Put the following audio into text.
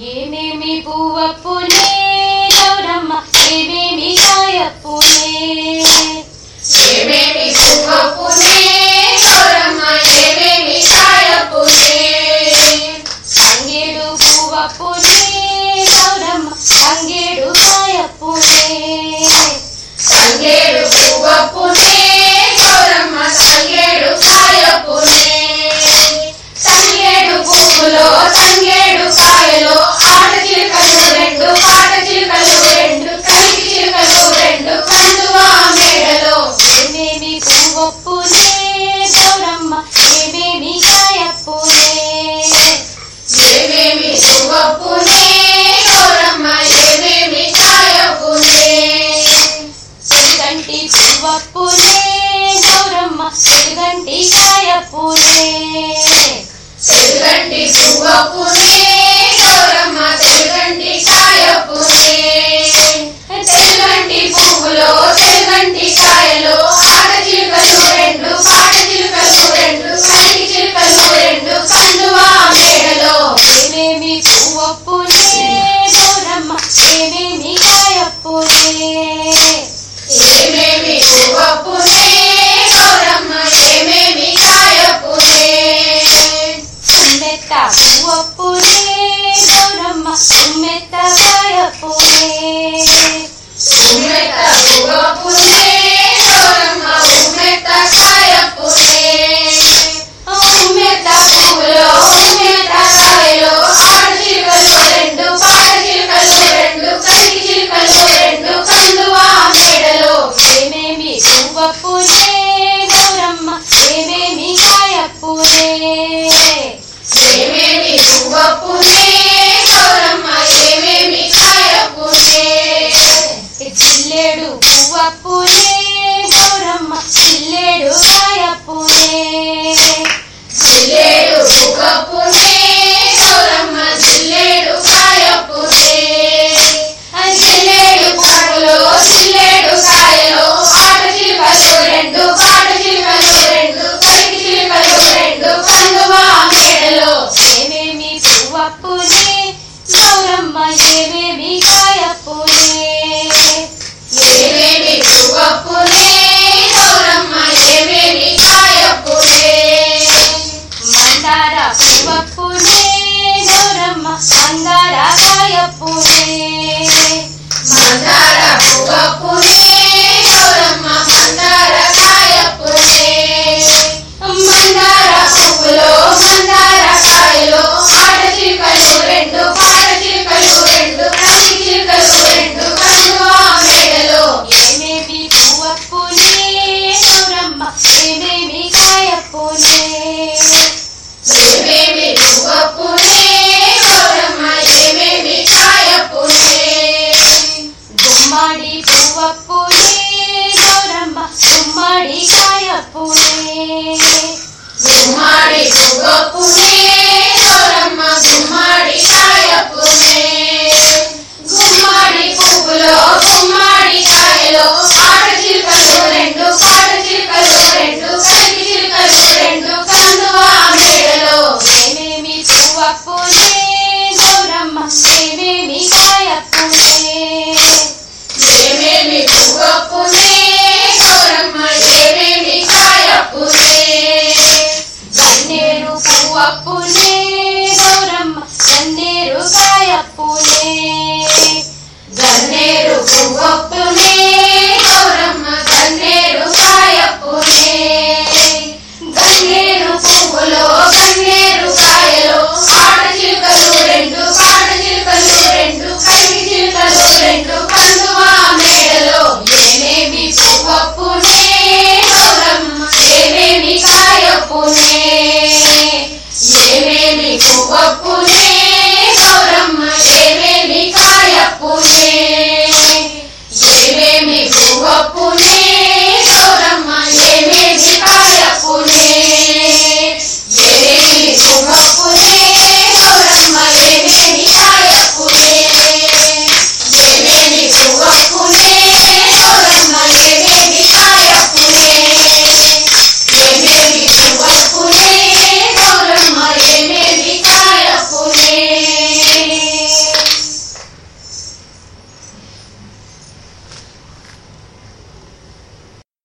एने मे भू पुनः ಒಪ್ಪುದೇ ಗೌರಮ್ಮ ದೇವಿ ಶಯಪ್ಪುನೇ ದೇವಿ ಶಿವಪ್ಪುನೇ ಗೌರಮ್ಮ ದೇವಿ ಶಯಪ್ಪುನೇ ಸಿರಿಗಂಟಿ ಶಿವಪ್ಪುನೇ ಗೌರಮ್ಮ ಸಿರಿಗಂಟಿ ಶಯಪ್ಪುನೇ ಸಿರಿಗಂಟಿ ಶಿವಪ್ಪುನೇ పువ్వప్పునే ఏమేమి పువ్వప్పునే గౌరమ్మ ఏమేమి కాయప్పునే చిల్లేడు పువ్వప్పునే గౌరమ్మ చిల్లేడు కాయప్పునే చిల్లేడు పువ్వప్పునే గౌరమ్మ గుమ్మడి సుగపునే దొరమ్మ గుమ్మడి సాయపునే apoiei.